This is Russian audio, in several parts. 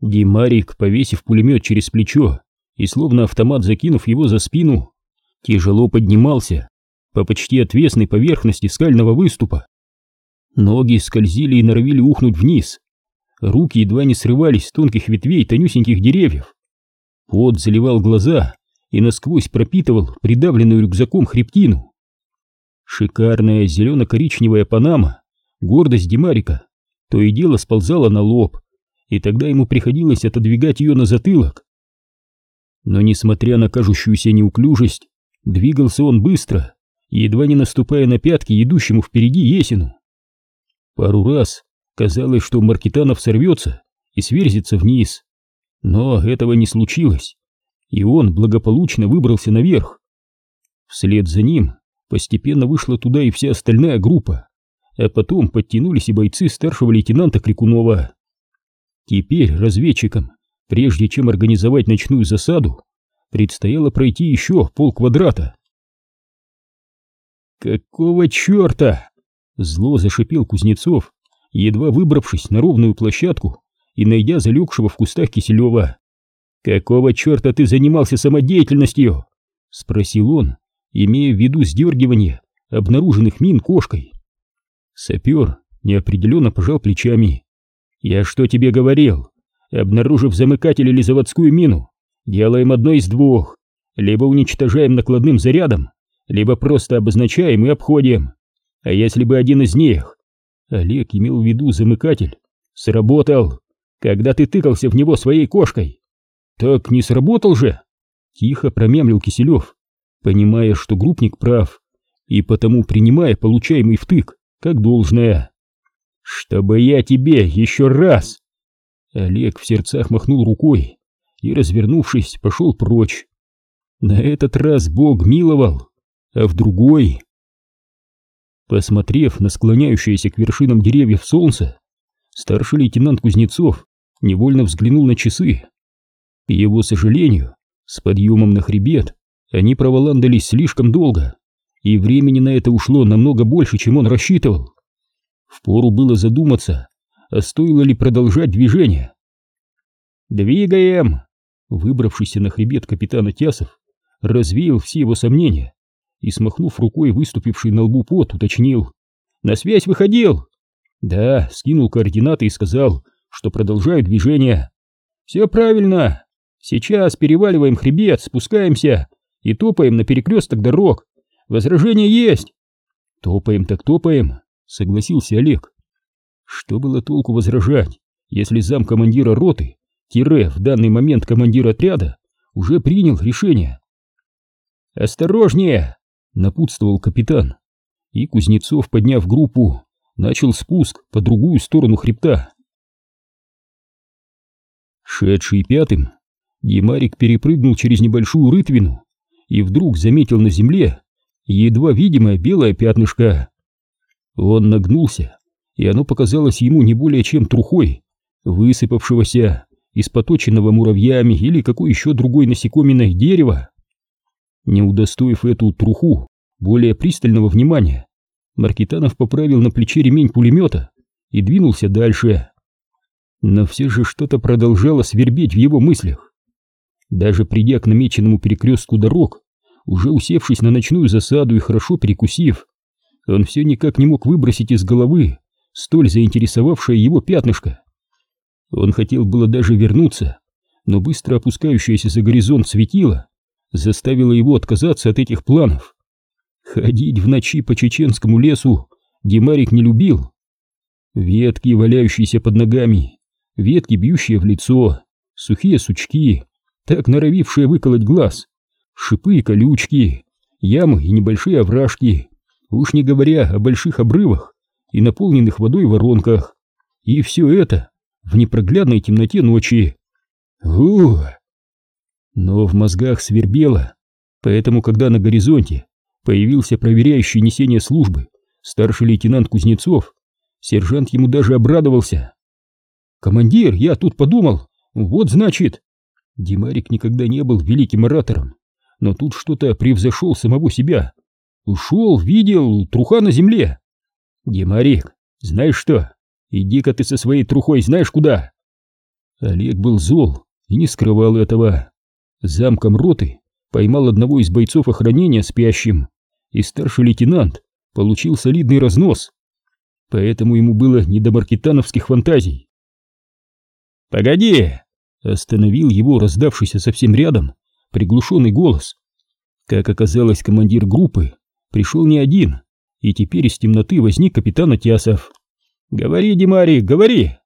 Димарик, повесив пулемет через плечо и словно автомат закинув его за спину, тяжело поднимался по почти отвесной поверхности скального выступа. Ноги скользили и норовили ухнуть вниз. Руки едва не срывались с тонких ветвей тонюсеньких деревьев. Пот заливал глаза и насквозь пропитывал придавленную рюкзаком хребтину. Шикарная зелено-коричневая панама, гордость Димарика, то и дело сползала на лоб, и тогда ему приходилось отодвигать ее на затылок. Но, несмотря на кажущуюся неуклюжесть, двигался он быстро, едва не наступая на пятки идущему впереди Есину. Пару раз казалось, что Маркитанов сорвется и сверзится вниз, но этого не случилось, и он благополучно выбрался наверх. Вслед за ним постепенно вышла туда и вся остальная группа, а потом подтянулись и бойцы старшего лейтенанта Крикунова. Теперь разведчикам, прежде чем организовать ночную засаду, предстояло пройти еще полквадрата. «Какого черта?» — зло зашипел Кузнецов, едва выбравшись на ровную площадку и найдя залегшего в кустах Киселева. «Какого черта ты занимался самодеятельностью?» — спросил он, имея в виду сдергивание обнаруженных мин кошкой. Сапер неопределенно пожал плечами. «Я что тебе говорил? Обнаружив замыкатель или заводскую мину, делаем одно из двух. Либо уничтожаем накладным зарядом, либо просто обозначаем и обходим. А если бы один из них...» Олег имел в виду замыкатель. «Сработал, когда ты тыкался в него своей кошкой». «Так не сработал же!» Тихо промямлил Киселев, понимая, что группник прав, и потому принимая получаемый втык как должное. «Чтобы я тебе еще раз!» Олег в сердцах махнул рукой и, развернувшись, пошел прочь. На этот раз Бог миловал, а в другой... Посмотрев на склоняющееся к вершинам деревьев солнце, старший лейтенант Кузнецов невольно взглянул на часы. К его сожалению, с подъемом на хребет они проволандались слишком долго, и времени на это ушло намного больше, чем он рассчитывал. Впору было задуматься, а стоило ли продолжать движение. «Двигаем!» Выбравшийся на хребет капитана Тясов развеял все его сомнения и, смахнув рукой выступивший на лбу пот, уточнил. «На связь выходил?» «Да», скинул координаты и сказал, что продолжаю движение. «Все правильно. Сейчас переваливаем хребет, спускаемся и топаем на перекресток дорог. Возражения есть!» «Топаем так топаем», согласился Олег. Что было толку возражать, если зам командира роты, тире в данный момент командир отряда, уже принял решение? «Осторожнее!» — напутствовал капитан. И Кузнецов, подняв группу, начал спуск по другую сторону хребта. Шедший пятым, Емарик перепрыгнул через небольшую рытвину и вдруг заметил на земле едва видимое белое пятнышко. Он нагнулся, и оно показалось ему не более чем трухой, высыпавшегося из поточенного муравьями или какой еще другой насекоминой дерева. Не удостоив эту труху более пристального внимания, Маркитанов поправил на плече ремень пулемета и двинулся дальше. Но все же что-то продолжало свербеть в его мыслях. Даже придя к намеченному перекрестку дорог, уже усевшись на ночную засаду и хорошо перекусив, он все никак не мог выбросить из головы столь заинтересовавшее его пятнышко. Он хотел было даже вернуться, но быстро опускающееся за горизонт светило заставило его отказаться от этих планов. Ходить в ночи по чеченскому лесу Гемарик не любил. Ветки, валяющиеся под ногами, ветки, бьющие в лицо, сухие сучки, так норовившие выколоть глаз, шипы и колючки, ямы и небольшие овражки, уж не говоря о больших обрывах и наполненных водой воронках. И все это в непроглядной темноте ночи. Ух! Но в мозгах свербело, поэтому, когда на горизонте появился проверяющий несение службы старший лейтенант Кузнецов, сержант ему даже обрадовался. «Командир, я тут подумал, вот значит...» Димарик никогда не был великим оратором, но тут что-то превзошел самого себя. Ушел, видел, труха на земле. Геморик, знаешь что? Иди-ка ты со своей трухой знаешь куда? Олег был зол и не скрывал этого. Замком роты поймал одного из бойцов охранения спящим, и старший лейтенант получил солидный разнос. Поэтому ему было не до маркетановских фантазий. «Погоди!» — остановил его раздавшийся совсем рядом приглушенный голос. Как оказалось, командир группы пришел не один, и теперь из темноты возник капитан Атясов. «Говори, Димари, говори!»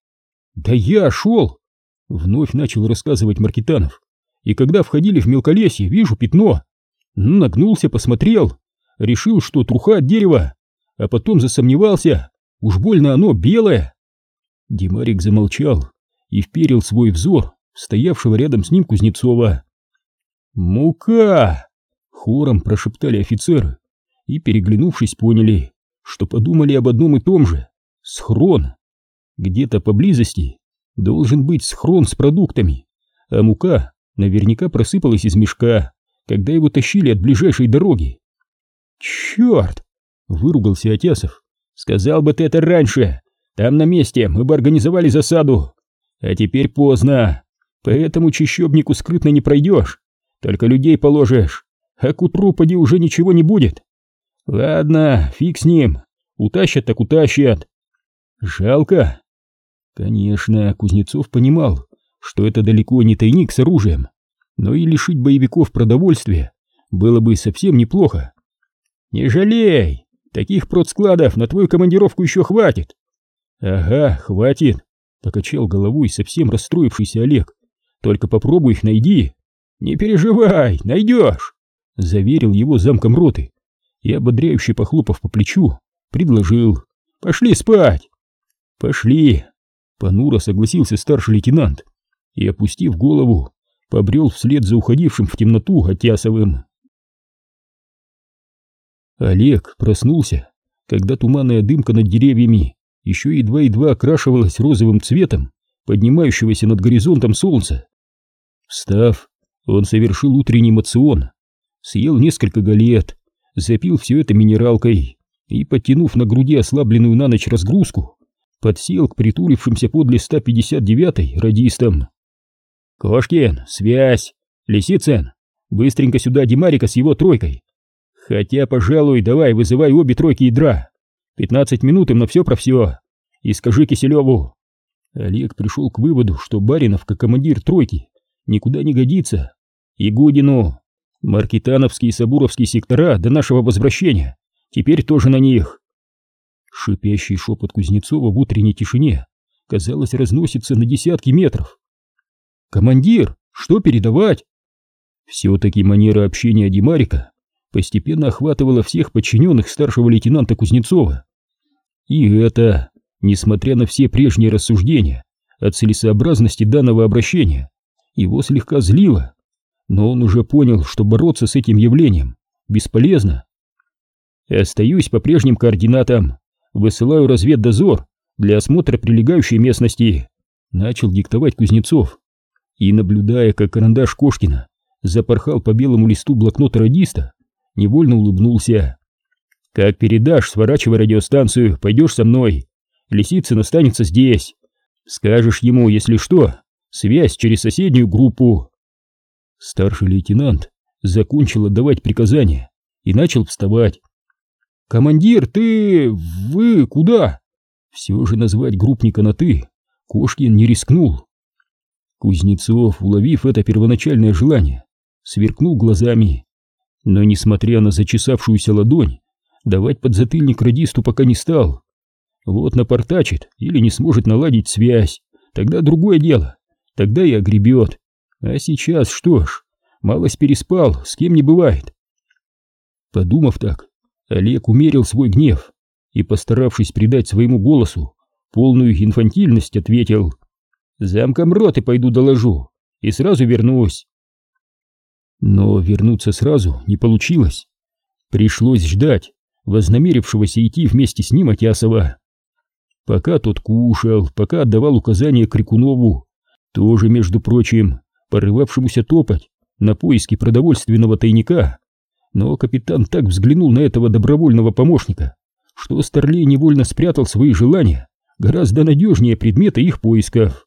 «Да я шел!» — вновь начал рассказывать Маркитанов. «И когда входили в мелколесье, вижу пятно. Нагнулся, посмотрел, решил, что труха от дерева, а потом засомневался, уж больно оно белое». Димарик замолчал и вперил свой взор стоявшего рядом с ним Кузнецова. «Мука!» — хором прошептали офицеры и, переглянувшись, поняли, что подумали об одном и том же — схрон. Где-то поблизости должен быть схрон с продуктами, а мука наверняка просыпалась из мешка, когда его тащили от ближайшей дороги. «Черт!» — выругался Отясов. «Сказал бы ты это раньше! Там на месте мы бы организовали засаду! А теперь поздно, поэтому чищобнику скрытно не пройдешь, только людей положишь, а к утру поди уже ничего не будет. Ладно, фиг с ним, утащат так утащат. Жалко, Конечно, Кузнецов понимал, что это далеко не тайник с оружием, но и лишить боевиков продовольствия было бы совсем неплохо. «Не жалей! Таких продскладов на твою командировку еще хватит!» «Ага, хватит!» — покачал головой совсем расстроившийся Олег. «Только попробуй их найди!» «Не переживай, найдешь!» — заверил его замком роты и, ободряюще похлопав по плечу, предложил. «Пошли спать!» «Пошли!» Понуро согласился старший лейтенант и, опустив голову, побрел вслед за уходившим в темноту Атясовым. Олег проснулся, когда туманная дымка над деревьями еще едва-едва окрашивалась розовым цветом поднимающегося над горизонтом солнца. Встав, он совершил утренний мацион, съел несколько галет, запил все это минералкой и, подтянув на груди ослабленную на ночь разгрузку, подсел к притулившимся подле 159-й радистам. «Кошкин, связь! Лисицын, быстренько сюда Димарика с его тройкой! Хотя, пожалуй, давай вызывай обе тройки ядра! Пятнадцать минут им на все про все! И скажи Киселеву!» Олег пришел к выводу, что Баринов, как командир тройки, никуда не годится. И Гудину, Маркитановский и Сабуровский сектора до нашего возвращения, теперь тоже на них. Шипящий шепот Кузнецова в утренней тишине, казалось, разносится на десятки метров. «Командир, что передавать?» Все-таки манера общения Димарика постепенно охватывала всех подчиненных старшего лейтенанта Кузнецова. И это, несмотря на все прежние рассуждения о целесообразности данного обращения, его слегка злило, но он уже понял, что бороться с этим явлением бесполезно. «Остаюсь по прежним координатам», высылаю разведдозор для осмотра прилегающей местности», — начал диктовать Кузнецов. И, наблюдая, как карандаш Кошкина запорхал по белому листу блокнота радиста, невольно улыбнулся. «Как передашь, сворачивай радиостанцию, пойдешь со мной. Лисицын останется здесь. Скажешь ему, если что, связь через соседнюю группу». Старший лейтенант закончил отдавать приказания и начал вставать. «Командир, ты... вы куда?» Все же назвать группника на «ты» Кошкин не рискнул. Кузнецов, уловив это первоначальное желание, сверкнул глазами, но, несмотря на зачесавшуюся ладонь, давать подзатыльник радисту пока не стал. Вот напортачит или не сможет наладить связь, тогда другое дело, тогда и огребет. А сейчас что ж, малость переспал, с кем не бывает. Подумав так, Олег умерил свой гнев и, постаравшись придать своему голосу полную инфантильность, ответил «Замком роты пойду доложу и сразу вернусь». Но вернуться сразу не получилось. Пришлось ждать вознамерившегося идти вместе с ним Атясова. Пока тот кушал, пока отдавал указания Крикунову, тоже, между прочим, порывавшемуся топать на поиски продовольственного тайника, но капитан так взглянул на этого добровольного помощника, что Старлей невольно спрятал свои желания гораздо надежнее предмета их поисков.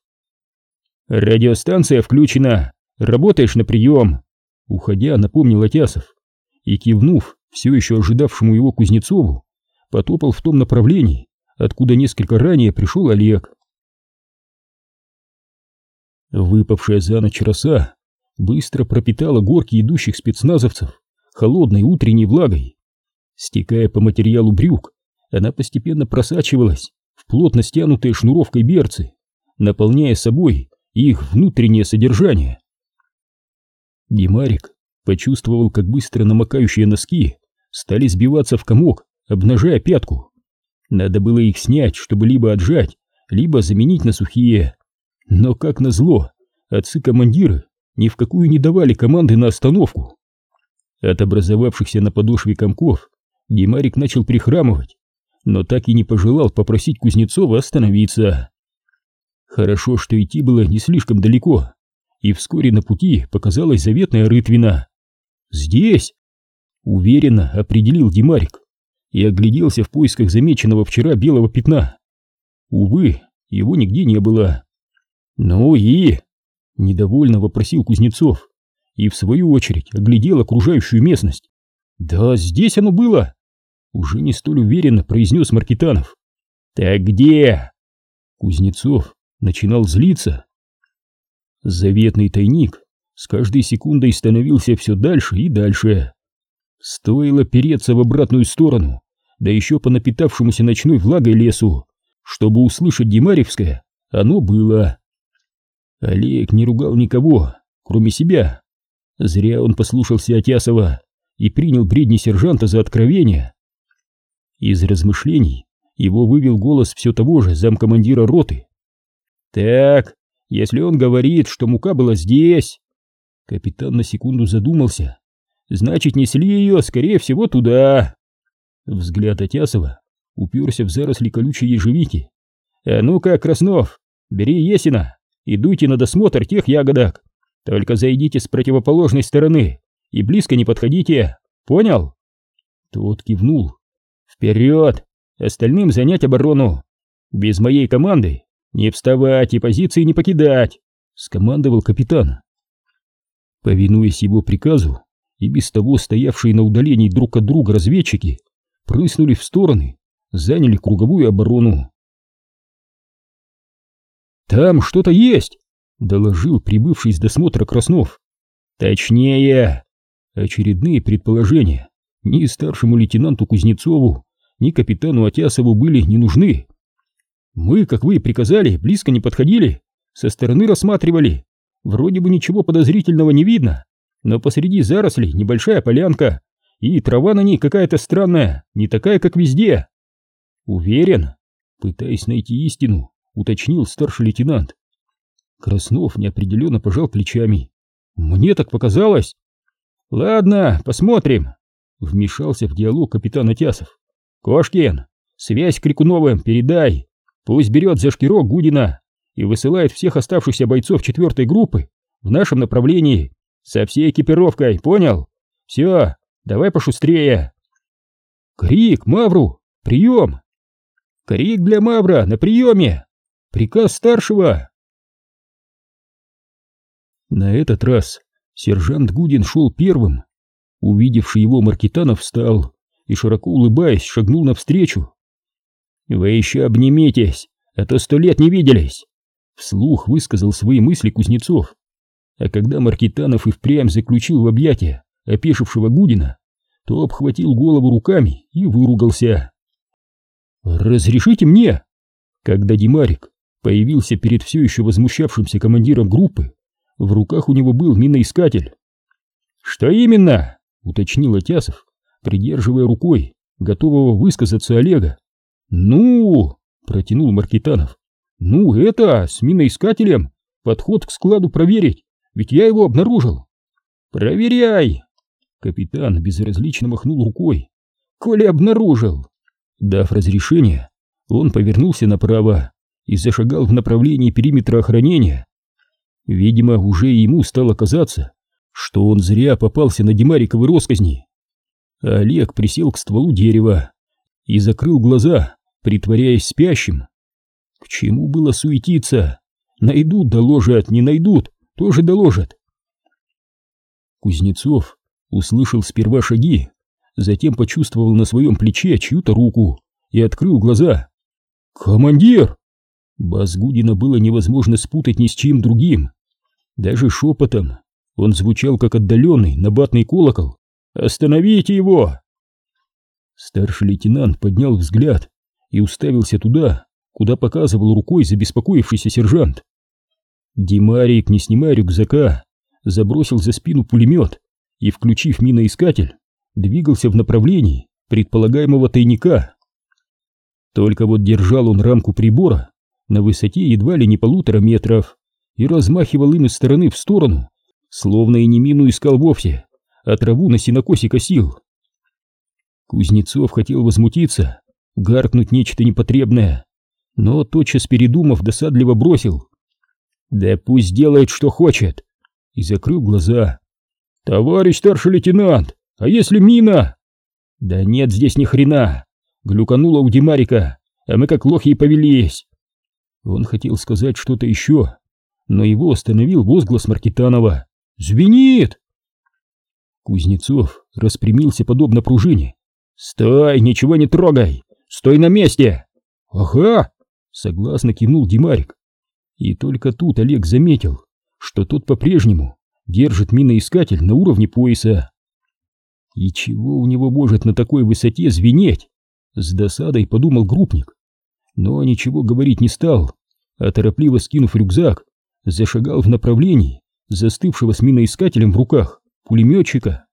Радиостанция включена. Работаешь на прием. Уходя, напомнил Атясов. И кивнув, все еще ожидавшему его Кузнецову, потопал в том направлении, откуда несколько ранее пришел Олег. Выпавшая за ночь роса быстро пропитала горки идущих спецназовцев холодной утренней влагой. Стекая по материалу брюк, она постепенно просачивалась в плотно стянутые шнуровкой берцы, наполняя собой их внутреннее содержание. Димарик почувствовал, как быстро намокающие носки стали сбиваться в комок, обнажая пятку. Надо было их снять, чтобы либо отжать, либо заменить на сухие. Но, как назло, отцы-командиры ни в какую не давали команды на остановку. От образовавшихся на подошве комков Димарик начал прихрамывать, но так и не пожелал попросить Кузнецова остановиться. Хорошо, что идти было не слишком далеко, и вскоре на пути показалась заветная рытвина. «Здесь!» — уверенно определил Димарик и огляделся в поисках замеченного вчера белого пятна. Увы, его нигде не было. «Ну и?» — недовольно вопросил Кузнецов и, в свою очередь, оглядел окружающую местность. «Да здесь оно было!» — уже не столь уверенно произнес Маркитанов. «Так где?» Кузнецов начинал злиться. Заветный тайник с каждой секундой становился все дальше и дальше. Стоило переться в обратную сторону, да еще по напитавшемуся ночной влагой лесу, чтобы услышать Димаревское, оно было. Олег не ругал никого, кроме себя. Зря он послушался Атясова и принял бредни сержанта за откровение. Из размышлений его вывел голос все того же замкомандира роты. «Так, если он говорит, что мука была здесь...» Капитан на секунду задумался. «Значит, несли ее, скорее всего, туда...» Взгляд Атясова уперся в заросли колючей ежевики. «А ну-ка, Краснов, бери Есина и дуйте на досмотр тех ягодок. Только зайдите с противоположной стороны и близко не подходите. Понял?» Тот кивнул. «Вперед! Остальным занять оборону! Без моей команды не вставать и позиции не покидать!» Скомандовал капитан. Повинуясь его приказу, и без того стоявшие на удалении друг от друга разведчики прыснули в стороны, заняли круговую оборону. «Там что-то есть!» — доложил прибывший с досмотра Краснов. «Точнее!» Очередные предположения ни старшему лейтенанту Кузнецову, ни капитану Атясову были не нужны. Мы, как вы приказали, близко не подходили, со стороны рассматривали. Вроде бы ничего подозрительного не видно, но посреди зарослей небольшая полянка, и трава на ней какая-то странная, не такая, как везде. Уверен, пытаясь найти истину, уточнил старший лейтенант. Краснов неопределенно пожал плечами. Мне так показалось. Ладно, посмотрим. Вмешался в диалог капитан Атясов. Кошкин, связь Крикуновым передай. Пусть берет за шкирок Гудина и высылает всех оставшихся бойцов четвертой группы в нашем направлении со всей экипировкой, понял? Все, Давай пошустрее. Крик, Мавру, прием! Крик для Мавра, на приеме! Приказ старшего! На этот раз сержант Гудин шел первым. Увидевший его Маркитанов встал и, широко улыбаясь, шагнул навстречу. «Вы еще обнимитесь, а то сто лет не виделись!» Вслух высказал свои мысли Кузнецов. А когда Маркитанов и впрямь заключил в объятия опешившего Гудина, то обхватил голову руками и выругался. «Разрешите мне?» Когда Димарик появился перед все еще возмущавшимся командиром группы, в руках у него был миноискатель. «Что именно?» — уточнил Атясов, придерживая рукой готового высказаться Олега. «Ну!» — протянул Маркитанов. «Ну, это, с миноискателем, подход к складу проверить, ведь я его обнаружил». «Проверяй!» Капитан безразлично махнул рукой. «Коли обнаружил!» Дав разрешение, он повернулся направо и зашагал в направлении периметра охранения. Видимо, уже ему стало казаться, что он зря попался на Димариковой росказни. Олег присел к стволу дерева и закрыл глаза, притворяясь спящим. К чему было суетиться? Найдут, доложат, не найдут, тоже доложат. Кузнецов услышал сперва шаги, затем почувствовал на своем плече чью-то руку и открыл глаза. «Командир!» Бас Гудина было невозможно спутать ни с чем другим. Даже шепотом он звучал как отдаленный набатный колокол. «Остановите его!» Старший лейтенант поднял взгляд и уставился туда, куда показывал рукой забеспокоившийся сержант. Димарик, не снимая рюкзака, забросил за спину пулемет и, включив миноискатель, двигался в направлении предполагаемого тайника. Только вот держал он рамку прибора на высоте едва ли не полутора метров и размахивал им из стороны в сторону, словно и не мину искал вовсе, а траву на синокосе косил. Кузнецов хотел возмутиться, гаркнуть нечто непотребное, но тотчас передумав, досадливо бросил. «Да пусть делает, что хочет!» и закрыл глаза. «Товарищ старший лейтенант, а если мина?» «Да нет здесь ни хрена!» Глюканула у Димарика, а мы как лохи и повелись. Он хотел сказать что-то еще, но его остановил возглас Маркитанова. «Звенит!» Кузнецов распрямился подобно пружине. «Стой, ничего не трогай! Стой на месте!» «Ага!» — согласно кивнул Димарик. И только тут Олег заметил, что тот по-прежнему держит миноискатель на уровне пояса. И чего у него может на такой высоте звенеть? С досадой подумал группник. Но ничего говорить не стал, а торопливо скинув рюкзак, зашагал в направлении застывшего с миноискателем в руках пулеметчика.